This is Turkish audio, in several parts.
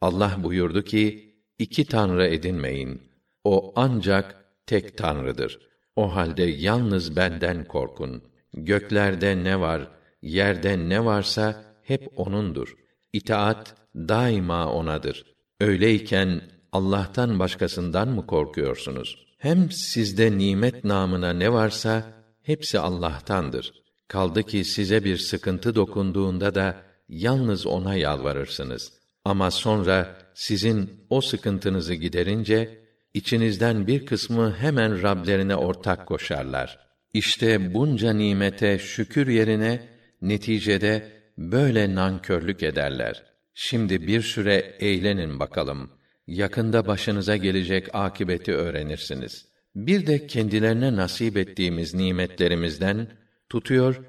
Allah buyurdu ki, iki tanrı edinmeyin. O ancak tek tanrıdır. O halde yalnız benden korkun. Göklerde ne var, yerde ne varsa hep onundur. İtaat daima onadır. Öyleyken Allah'tan başkasından mı korkuyorsunuz? Hem sizde nimet namına ne varsa hepsi Allah'tandır. Kaldı ki size bir sıkıntı dokunduğunda da yalnız ona yalvarırsınız. Ama sonra sizin o sıkıntınızı giderince içinizden bir kısmı hemen Rablerine ortak koşarlar. İşte bunca nimete şükür yerine neticede böyle nankörlük ederler. Şimdi bir süre eğlenin bakalım. Yakında başınıza gelecek akibeti öğrenirsiniz. Bir de kendilerine nasip ettiğimiz nimetlerimizden tutuyor,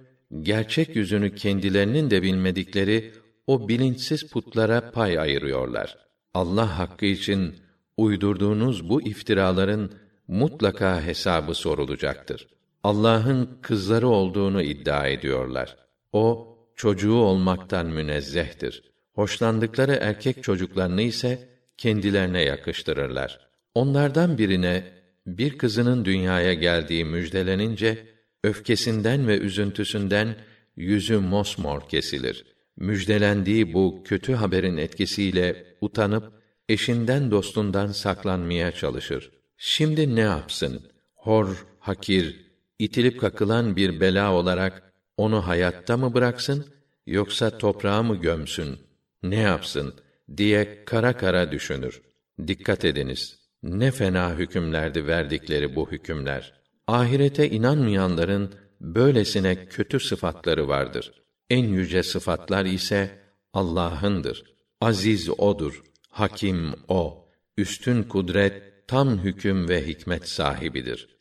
gerçek yüzünü kendilerinin de bilmedikleri o bilinçsiz putlara pay ayırıyorlar. Allah hakkı için uydurduğunuz bu iftiraların mutlaka hesabı sorulacaktır. Allah'ın kızları olduğunu iddia ediyorlar. O çocuğu olmaktan münezzehtir. Hoşlandıkları erkek çocuklarını ise kendilerine yakıştırırlar. Onlardan birine bir kızının dünyaya geldiği müjdelenince öfkesinden ve üzüntüsünden yüzü mosmor kesilir. Müjdelendiği bu kötü haberin etkisiyle utanıp eşinden dostundan saklanmaya çalışır. Şimdi ne yapsın? Hor, hakir, itilip kakılan bir bela olarak onu hayatta mı bıraksın yoksa toprağa mı gömsün? Ne yapsın diye kara kara düşünür. Dikkat ediniz. Ne fena hükümlerdi verdikleri bu hükümler. Ahirete inanmayanların böylesine kötü sıfatları vardır. En yüce sıfatlar ise Allah'ındır. Aziz odur, hakim o, üstün kudret, tam hüküm ve hikmet sahibidir.